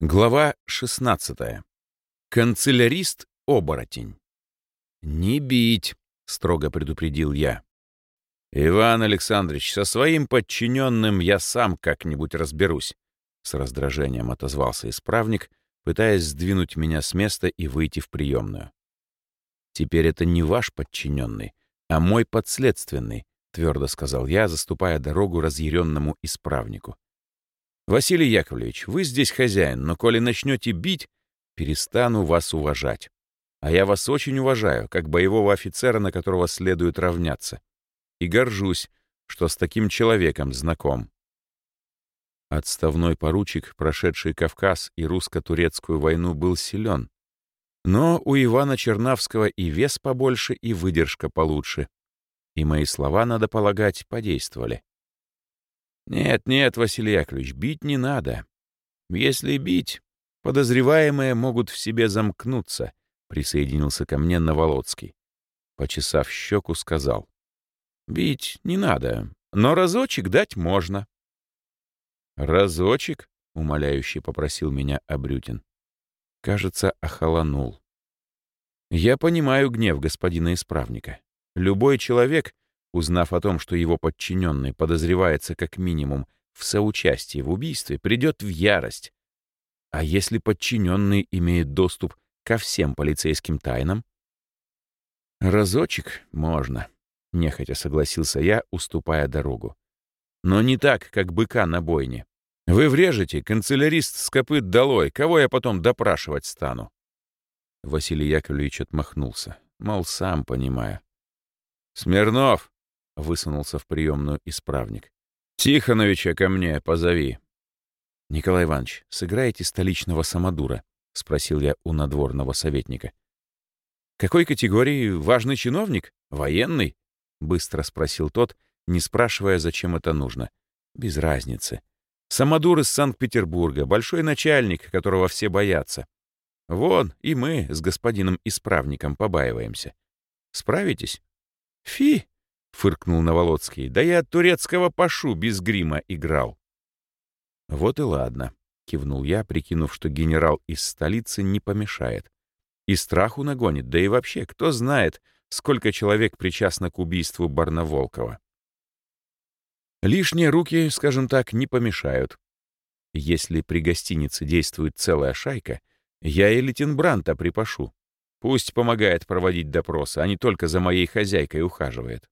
Глава 16. Канцелярист-оборотень. «Не бить», — строго предупредил я. «Иван Александрович, со своим подчиненным я сам как-нибудь разберусь», — с раздражением отозвался исправник, пытаясь сдвинуть меня с места и выйти в приемную. «Теперь это не ваш подчиненный, а мой подследственный», — твердо сказал я, заступая дорогу разъяренному исправнику. «Василий Яковлевич, вы здесь хозяин, но коли начнете бить, перестану вас уважать. А я вас очень уважаю, как боевого офицера, на которого следует равняться. И горжусь, что с таким человеком знаком». Отставной поручик, прошедший Кавказ и русско-турецкую войну, был силен. Но у Ивана Чернавского и вес побольше, и выдержка получше. И мои слова, надо полагать, подействовали. Нет, нет, Василий Яковлевич, бить не надо. Если бить, подозреваемые могут в себе замкнуться, присоединился ко мне Новолоцкий. Почесав щеку, сказал. Бить не надо, но разочек дать можно. Разочек? умоляюще попросил меня Абрютин. Кажется, охолонул. Я понимаю гнев господина исправника. Любой человек, узнав о том, что его подчиненный подозревается как минимум в соучастии в убийстве, придет в ярость. А если подчиненный имеет доступ ко всем полицейским тайнам? Разочек можно, нехотя согласился я, уступая дорогу. Но не так, как быка на бойне. Вы врежете, канцелярист с копыт долой, кого я потом допрашивать стану? Василий Яковлевич отмахнулся, мол, сам понимаю. «Смирнов!» Высунулся в приемную исправник. «Тихоновича ко мне позови». «Николай Иванович, сыграете столичного самодура?» — спросил я у надворного советника. «Какой категории важный чиновник? Военный?» — быстро спросил тот, не спрашивая, зачем это нужно. «Без разницы. Самодур из Санкт-Петербурга, большой начальник, которого все боятся. Вон, и мы с господином исправником побаиваемся. Справитесь?» «Фи!» — фыркнул Новолоцкий. «Да я турецкого пашу без грима играл». «Вот и ладно», — кивнул я, прикинув, что генерал из столицы не помешает. И страху нагонит, да и вообще, кто знает, сколько человек причастно к убийству Барнаволкова. Лишние руки, скажем так, не помешают. Если при гостинице действует целая шайка, я и лейтенбранта припашу. Пусть помогает проводить допросы, а не только за моей хозяйкой ухаживает.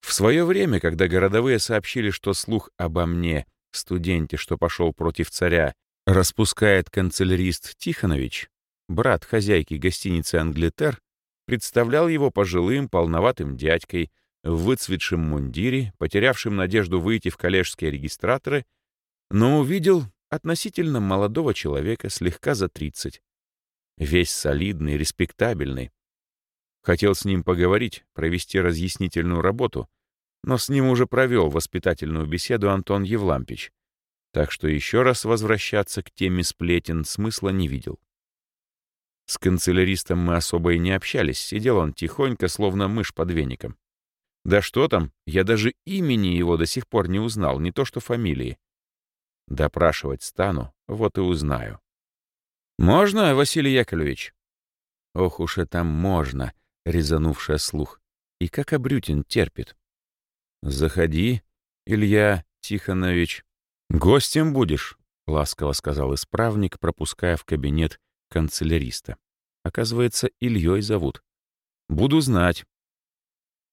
В свое время, когда городовые сообщили, что слух обо мне, студенте, что пошел против царя, распускает канцелярист Тихонович, брат хозяйки гостиницы «Англитер», представлял его пожилым, полноватым дядькой, в выцветшем мундире, потерявшим надежду выйти в коллежские регистраторы, но увидел относительно молодого человека, слегка за тридцать. Весь солидный, респектабельный, Хотел с ним поговорить, провести разъяснительную работу, но с ним уже провел воспитательную беседу Антон Евлампич, так что еще раз возвращаться к теме сплетен смысла не видел. С канцеляристом мы особо и не общались, сидел он тихонько, словно мышь под веником. Да что там, я даже имени его до сих пор не узнал, не то что фамилии. Допрашивать стану, вот и узнаю. «Можно, Василий Яковлевич?» «Ох уж это можно!» Резанувшая слух. И как Абрютин терпит. «Заходи, Илья Тихонович. Гостем будешь», — ласково сказал исправник, пропуская в кабинет канцеляриста. Оказывается, Ильей зовут. «Буду знать».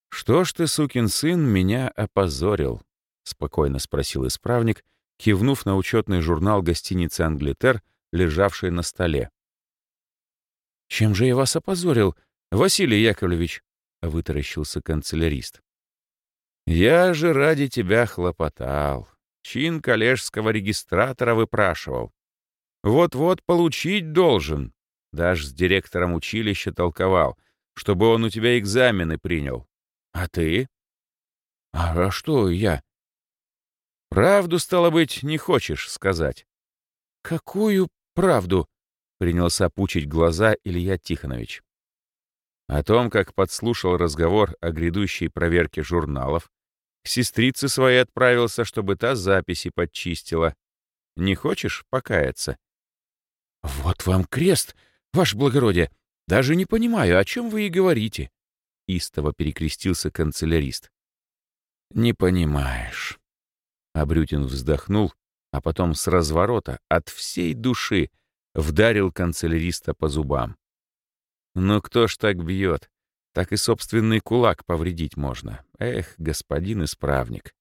«Что ж ты, сукин сын, меня опозорил?» — спокойно спросил исправник, кивнув на учетный журнал гостиницы «Англитер», лежавший на столе. «Чем же я вас опозорил, «Василий Яковлевич», — вытаращился канцелярист. «Я же ради тебя хлопотал. Чин коллежского регистратора выпрашивал. Вот-вот получить должен. Даже с директором училища толковал, чтобы он у тебя экзамены принял. А ты? А что я? Правду, стало быть, не хочешь сказать. Какую правду? Принялся пучить глаза Илья Тихонович. О том, как подслушал разговор о грядущей проверке журналов, к сестрице своей отправился, чтобы та записи подчистила. Не хочешь покаяться?» «Вот вам крест, ваше благородие! Даже не понимаю, о чем вы и говорите!» Истово перекрестился канцелярист. «Не понимаешь». Абрютин вздохнул, а потом с разворота от всей души вдарил канцеляриста по зубам. «Ну кто ж так бьет? Так и собственный кулак повредить можно. Эх, господин исправник».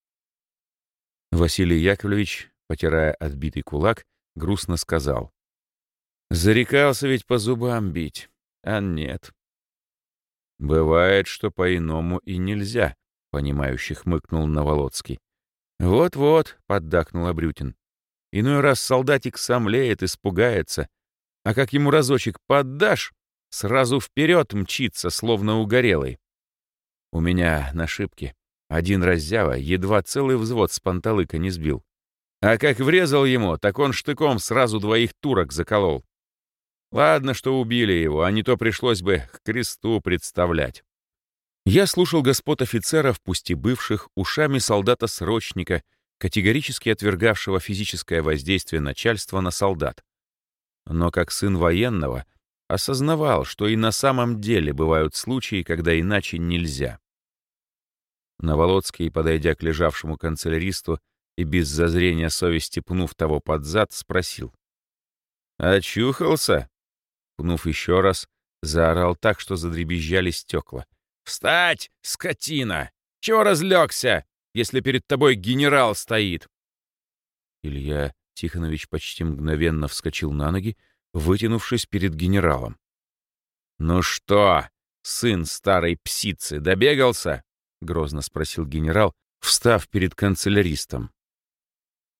Василий Яковлевич, потирая отбитый кулак, грустно сказал. «Зарекался ведь по зубам бить, а нет». «Бывает, что по-иному и нельзя», — понимающе хмыкнул Новолоцкий. «Вот-вот», — поддакнул Абрютин. «Иной раз солдатик сомлеет, испугается, а как ему разочек поддашь, сразу вперед мчится, словно угорелый. У меня на шибке один раззява едва целый взвод с панталыка не сбил. А как врезал ему, так он штыком сразу двоих турок заколол. Ладно, что убили его, а не то пришлось бы к кресту представлять. Я слушал господ офицеров, пусть и бывших, ушами солдата-срочника, категорически отвергавшего физическое воздействие начальства на солдат. Но как сын военного осознавал, что и на самом деле бывают случаи, когда иначе нельзя. Новолоцкий, подойдя к лежавшему канцеляристу и без зазрения совести пнув того под зад, спросил. «Очухался?» Пнув еще раз, заорал так, что задребезжали стекла. «Встать, скотина! Чего разлегся, если перед тобой генерал стоит?» Илья Тихонович почти мгновенно вскочил на ноги, вытянувшись перед генералом. «Ну что, сын старой псицы, добегался?» — грозно спросил генерал, встав перед канцеляристом.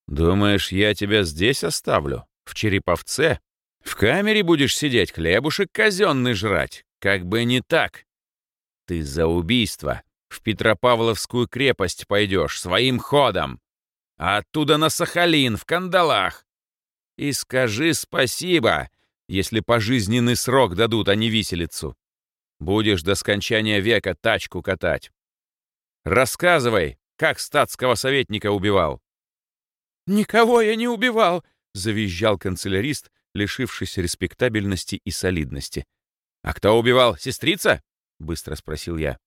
«Думаешь, я тебя здесь оставлю? В Череповце? В камере будешь сидеть, хлебушек казенный жрать? Как бы не так!» Ты за убийство в Петропавловскую крепость пойдешь своим ходом, а оттуда на Сахалин в кандалах. И скажи спасибо, если пожизненный срок дадут, а не виселицу. Будешь до скончания века тачку катать. Рассказывай, как статского советника убивал. «Никого я не убивал!» — завизжал канцелярист, лишившись респектабельности и солидности. «А кто убивал? Сестрица?» — быстро спросил я.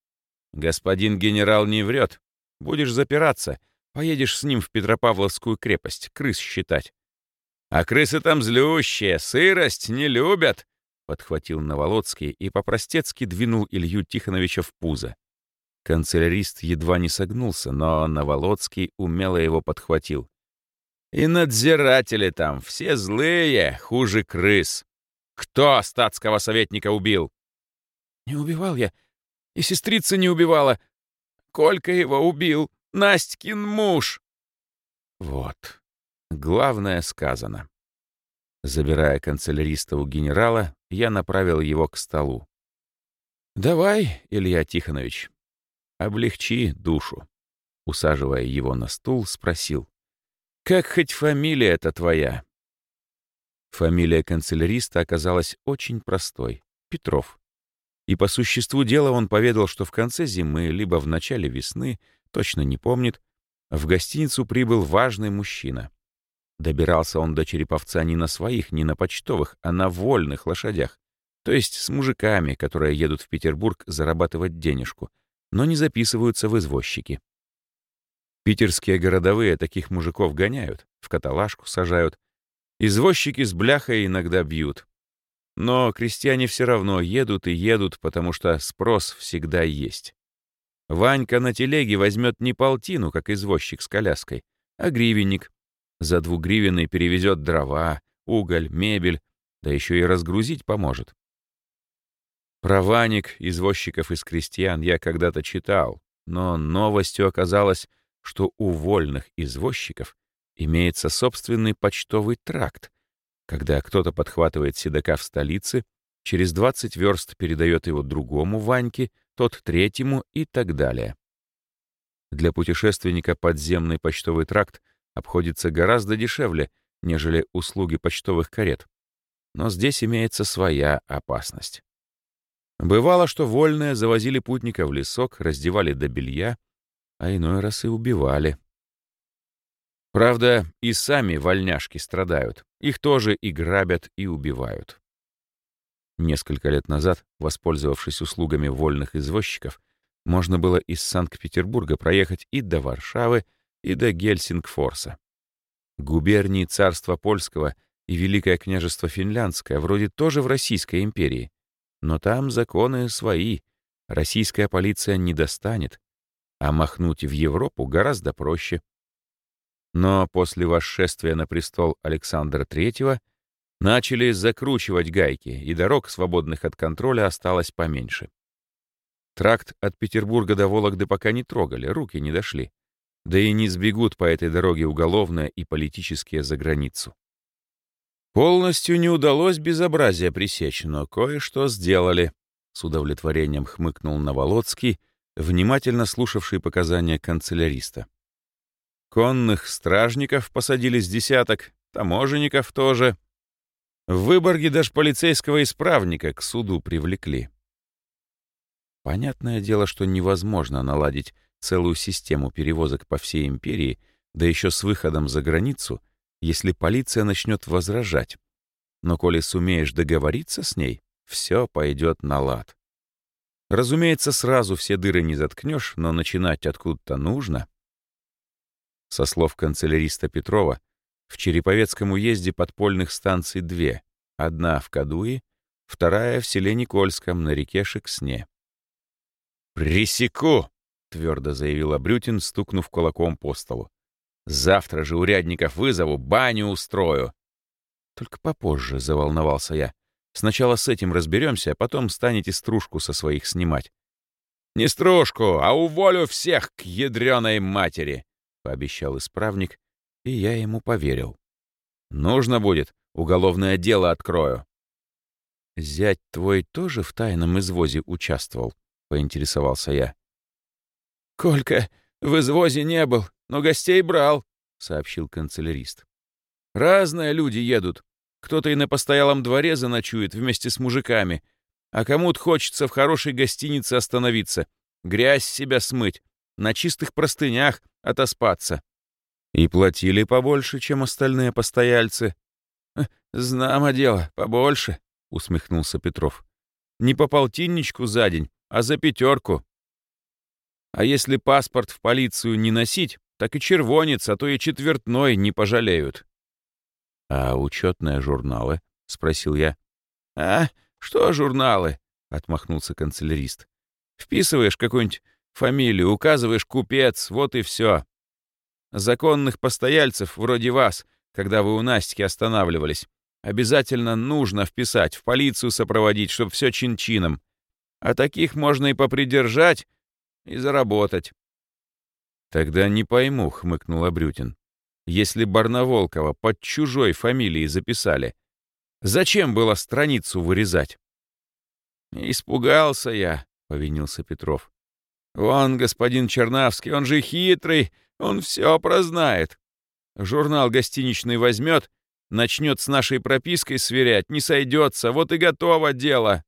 «Господин генерал не врет. Будешь запираться. Поедешь с ним в Петропавловскую крепость, крыс считать». «А крысы там злющие, сырость не любят», — подхватил Новолоцкий и по-простецки двинул Илью Тихоновича в пузо. Канцелярист едва не согнулся, но Новолоцкий умело его подхватил. «И надзиратели там, все злые, хуже крыс. Кто статского советника убил?» Не убивал я. И сестрица не убивала. Колька его убил. Настькин муж. Вот. Главное сказано. Забирая канцеляриста у генерала, я направил его к столу. «Давай, Илья Тихонович, облегчи душу». Усаживая его на стул, спросил. «Как хоть фамилия эта твоя?» Фамилия канцеляриста оказалась очень простой — Петров. И по существу дела он поведал, что в конце зимы, либо в начале весны, точно не помнит, в гостиницу прибыл важный мужчина. Добирался он до Череповца не на своих, не на почтовых, а на вольных лошадях, то есть с мужиками, которые едут в Петербург зарабатывать денежку, но не записываются в извозчики. Питерские городовые таких мужиков гоняют, в каталажку сажают. Извозчики с бляхой иногда бьют, но крестьяне все равно едут и едут, потому что спрос всегда есть. Ванька на телеге возьмет не полтину, как извозчик с коляской, а гривенник. За двугривенный перевезет дрова, уголь, мебель, да еще и разгрузить поможет. Про Ваник, извозчиков из крестьян, я когда-то читал, но новостью оказалось, что у вольных извозчиков имеется собственный почтовый тракт, когда кто-то подхватывает седока в столице, через 20 верст передает его другому Ваньке, тот третьему и так далее. Для путешественника подземный почтовый тракт обходится гораздо дешевле, нежели услуги почтовых карет. Но здесь имеется своя опасность. Бывало, что вольные завозили путника в лесок, раздевали до белья, а иной раз и убивали. Правда, и сами вольняшки страдают. Их тоже и грабят, и убивают. Несколько лет назад, воспользовавшись услугами вольных извозчиков, можно было из Санкт-Петербурга проехать и до Варшавы, и до Гельсингфорса. Губернии царства польского и Великое княжество финляндское вроде тоже в Российской империи. Но там законы свои, российская полиция не достанет, а махнуть в Европу гораздо проще. Но после восшествия на престол Александра III начали закручивать гайки, и дорог, свободных от контроля, осталось поменьше. Тракт от Петербурга до Вологды пока не трогали, руки не дошли. Да и не сбегут по этой дороге уголовное и политические за границу. Полностью не удалось безобразие пресечь, но кое-что сделали. С удовлетворением хмыкнул Наволоцкий, внимательно слушавший показания канцеляриста. Конных стражников посадили с десяток, таможенников тоже. В Выборге даже полицейского исправника к суду привлекли. Понятное дело, что невозможно наладить целую систему перевозок по всей империи, да еще с выходом за границу, если полиция начнет возражать. Но коли сумеешь договориться с ней, все пойдет на лад. Разумеется, сразу все дыры не заткнешь, но начинать откуда-то нужно. Со слов канцеляриста Петрова, в Череповецком уезде подпольных станций две. Одна в Кадуи, вторая в селе Никольском на реке Шексне. «Пресеку!» — твердо заявил Абрютин, стукнув кулаком по столу. «Завтра же урядников вызову, баню устрою!» «Только попозже», — заволновался я. «Сначала с этим разберемся, а потом станете стружку со своих снимать». «Не стружку, а уволю всех к ядреной матери!» — пообещал исправник, и я ему поверил. «Нужно будет, уголовное дело открою». «Зять твой тоже в тайном извозе участвовал?» — поинтересовался я. «Колька в извозе не был, но гостей брал», — сообщил канцелярист. «Разные люди едут. Кто-то и на постоялом дворе заночует вместе с мужиками, а кому-то хочется в хорошей гостинице остановиться, грязь себя смыть, на чистых простынях отоспаться. И платили побольше, чем остальные постояльцы. «Знамо дело, побольше», — усмехнулся Петров. «Не по полтинничку за день, а за пятерку. А если паспорт в полицию не носить, так и червонец, а то и четвертной не пожалеют». «А учетные журналы?» — спросил я. «А, что журналы?» — отмахнулся канцелярист. «Вписываешь какую-нибудь фамилию, указываешь купец, вот и все. Законных постояльцев, вроде вас, когда вы у Настики останавливались, обязательно нужно вписать, в полицию сопроводить, чтобы все чин-чином. А таких можно и попридержать, и заработать». «Тогда не пойму», — хмыкнул Абрютин если Барнаволкова под чужой фамилией записали? Зачем было страницу вырезать? «Испугался я», — повинился Петров. «Вон, господин Чернавский, он же хитрый, он все прознает. Журнал гостиничный возьмет, начнет с нашей пропиской сверять, не сойдется, вот и готово дело».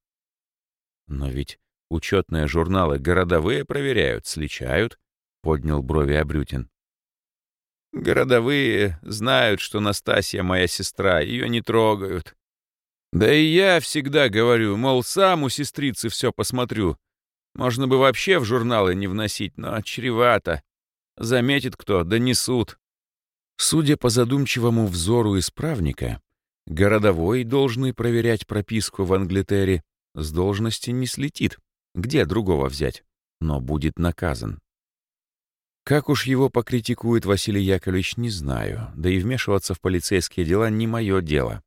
«Но ведь учетные журналы городовые проверяют, сличают», — поднял брови Абрютин. Городовые знают, что Настасья моя сестра, ее не трогают. Да и я всегда говорю, мол, сам у сестрицы все посмотрю. Можно бы вообще в журналы не вносить, но чревато. Заметит кто, донесут. Судя по задумчивому взору исправника, городовой, должный проверять прописку в Англитере, с должности не слетит. Где другого взять? Но будет наказан. Как уж его покритикует Василий Яковлевич, не знаю, да и вмешиваться в полицейские дела не мое дело.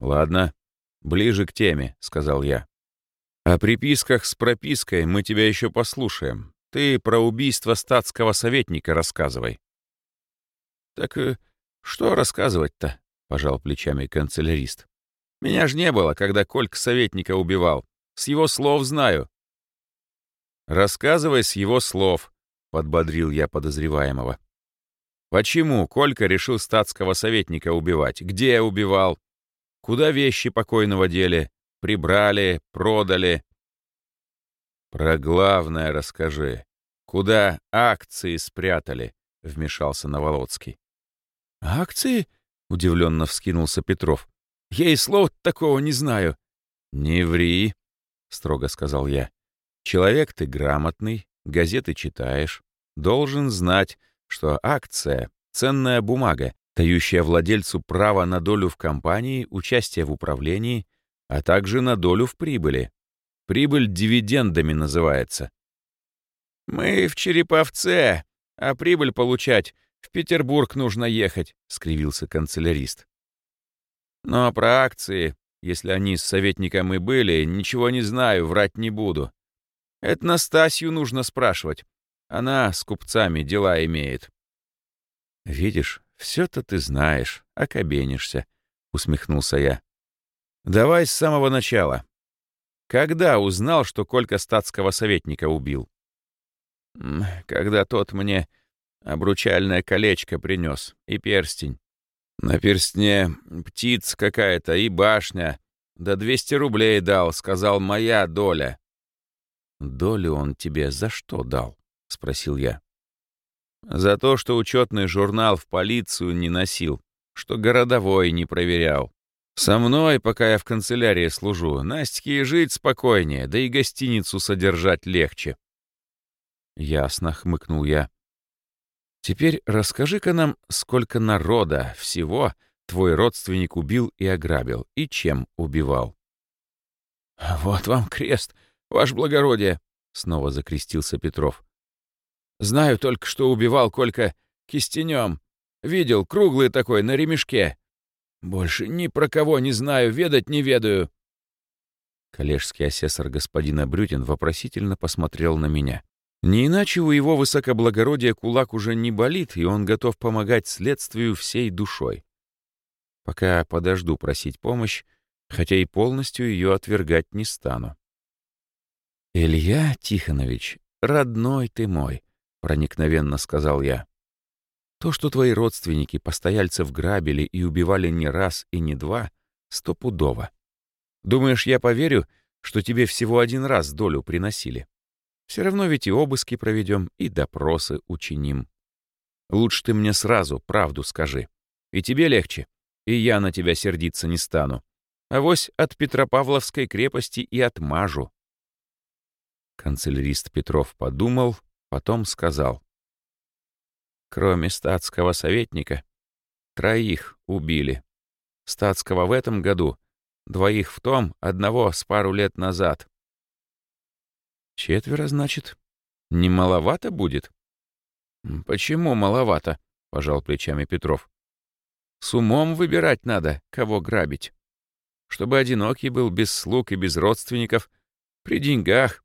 «Ладно, ближе к теме», — сказал я. «О приписках с пропиской мы тебя еще послушаем. Ты про убийство статского советника рассказывай». «Так э, что рассказывать-то?» — пожал плечами канцелярист. «Меня ж не было, когда Колька советника убивал. С его слов знаю». «Рассказывай с его слов», подбодрил я подозреваемого. Почему Колька решил статского советника убивать? Где убивал? Куда вещи покойного дели? Прибрали, продали? Про главное расскажи. Куда акции спрятали? Вмешался Новолоцкий. «Акции?» — удивленно вскинулся Петров. «Я и слова такого не знаю». «Не ври», — строго сказал я. «Человек ты грамотный, газеты читаешь, должен знать, что акция — ценная бумага, дающая владельцу право на долю в компании, участие в управлении, а также на долю в прибыли. Прибыль дивидендами называется. «Мы в Череповце, а прибыль получать в Петербург нужно ехать», — скривился канцелярист. «Но про акции, если они с советником и были, ничего не знаю, врать не буду. Это Настасью нужно спрашивать. Она с купцами дела имеет». «Видишь, все-то ты знаешь, окобенишься», — усмехнулся я. «Давай с самого начала. Когда узнал, что Колька статского советника убил? Когда тот мне обручальное колечко принес и перстень. На перстне птиц какая-то и башня. Да 200 рублей дал, сказал, моя доля. «Долю он тебе за что дал?» — спросил я. «За то, что учетный журнал в полицию не носил, что городовой не проверял. Со мной, пока я в канцелярии служу, Настьке и жить спокойнее, да и гостиницу содержать легче. Ясно, хмыкнул я. Теперь расскажи-ка нам, сколько народа всего твой родственник убил и ограбил, и чем убивал. Вот вам крест, ваше благородие, снова закрестился Петров. Знаю только, что убивал Колька кистенем. Видел, круглый такой, на ремешке. Больше ни про кого не знаю, ведать не ведаю. Коллежский асессор господина Брютин вопросительно посмотрел на меня. Не иначе у его высокоблагородия кулак уже не болит, и он готов помогать следствию всей душой. Пока подожду просить помощь, хотя и полностью ее отвергать не стану. «Илья Тихонович, родной ты мой», — проникновенно сказал я. То, что твои родственники постояльцев грабили и убивали не раз и не два, стопудово. Думаешь, я поверю, что тебе всего один раз долю приносили? Все равно ведь и обыски проведем, и допросы учиним. Лучше ты мне сразу правду скажи. И тебе легче, и я на тебя сердиться не стану. А вось от Петропавловской крепости и отмажу. Канцелярист Петров подумал, потом сказал. Кроме статского советника, троих убили. Статского в этом году, двоих в том, одного с пару лет назад. Четверо, значит? Не маловато будет? Почему маловато? Пожал плечами Петров. С умом выбирать надо, кого грабить. Чтобы одинокий был, без слуг и без родственников, при деньгах.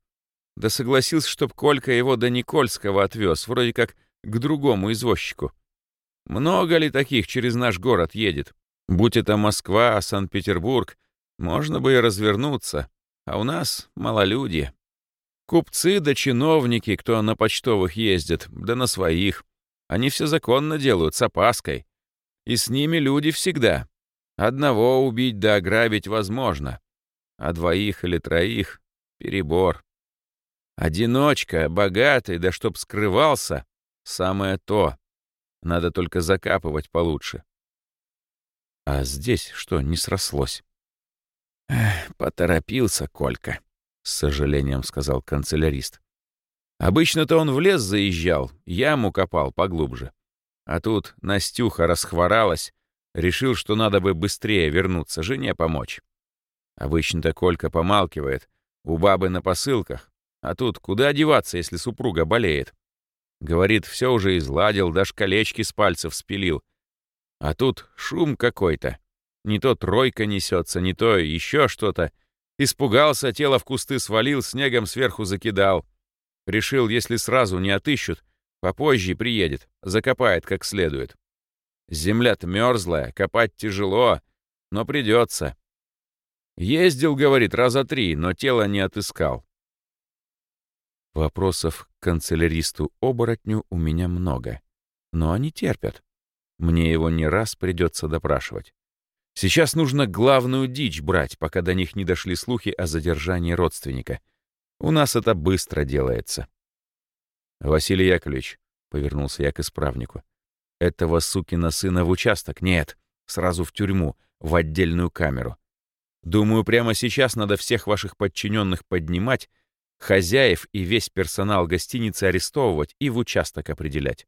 Да согласился, чтоб Колька его до Никольского отвез, вроде как к другому извозчику. Много ли таких через наш город едет? Будь это Москва, Санкт-Петербург, можно бы и развернуться, а у нас малолюдие. Купцы да чиновники, кто на почтовых ездит, да на своих. Они все законно делают, с опаской. И с ними люди всегда. Одного убить да ограбить возможно, а двоих или троих — перебор. Одиночка, богатый, да чтоб скрывался, Самое то. Надо только закапывать получше. А здесь что, не срослось? Эх, поторопился Колька, с сожалением сказал канцелярист. Обычно-то он в лес заезжал, яму копал поглубже. А тут Настюха расхворалась, решил, что надо бы быстрее вернуться, жене помочь. Обычно-то Колька помалкивает, у бабы на посылках, а тут куда деваться, если супруга болеет? Говорит, все уже изладил, даже колечки с пальцев спилил. А тут шум какой-то. Не то тройка несется, не то еще что-то. Испугался, тело в кусты свалил, снегом сверху закидал. Решил, если сразу не отыщут, попозже приедет, закопает как следует. Земля-то мерзлая, копать тяжело, но придется. Ездил, говорит, раза три, но тело не отыскал. Вопросов к канцеляристу-оборотню у меня много. Но они терпят. Мне его не раз придется допрашивать. Сейчас нужно главную дичь брать, пока до них не дошли слухи о задержании родственника. У нас это быстро делается. «Василий Яковлевич», — повернулся я к исправнику, Этого сукина сына в участок? Нет. Сразу в тюрьму, в отдельную камеру. Думаю, прямо сейчас надо всех ваших подчиненных поднимать, хозяев и весь персонал гостиницы арестовывать и в участок определять.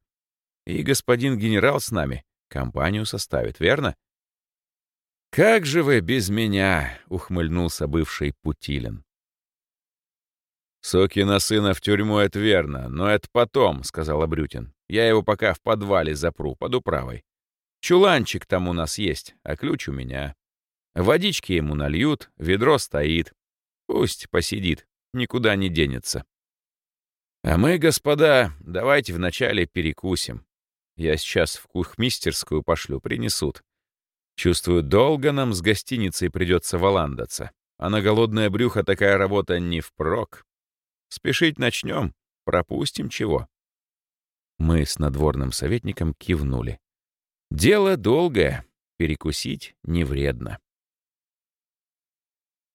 И господин генерал с нами компанию составит, верно? «Как же вы без меня!» — ухмыльнулся бывший Путилин. «Сокина сына в тюрьму — это верно, но это потом», — сказал Абрютин. «Я его пока в подвале запру, под управой. Чуланчик там у нас есть, а ключ у меня. Водички ему нальют, ведро стоит. Пусть посидит, никуда не денется. А мы, господа, давайте вначале перекусим. Я сейчас в кухмистерскую пошлю, принесут. Чувствую, долго нам с гостиницей придется валандаться. А на голодное брюхо такая работа не впрок. Спешить начнем, пропустим чего. Мы с надворным советником кивнули. Дело долгое, перекусить не вредно.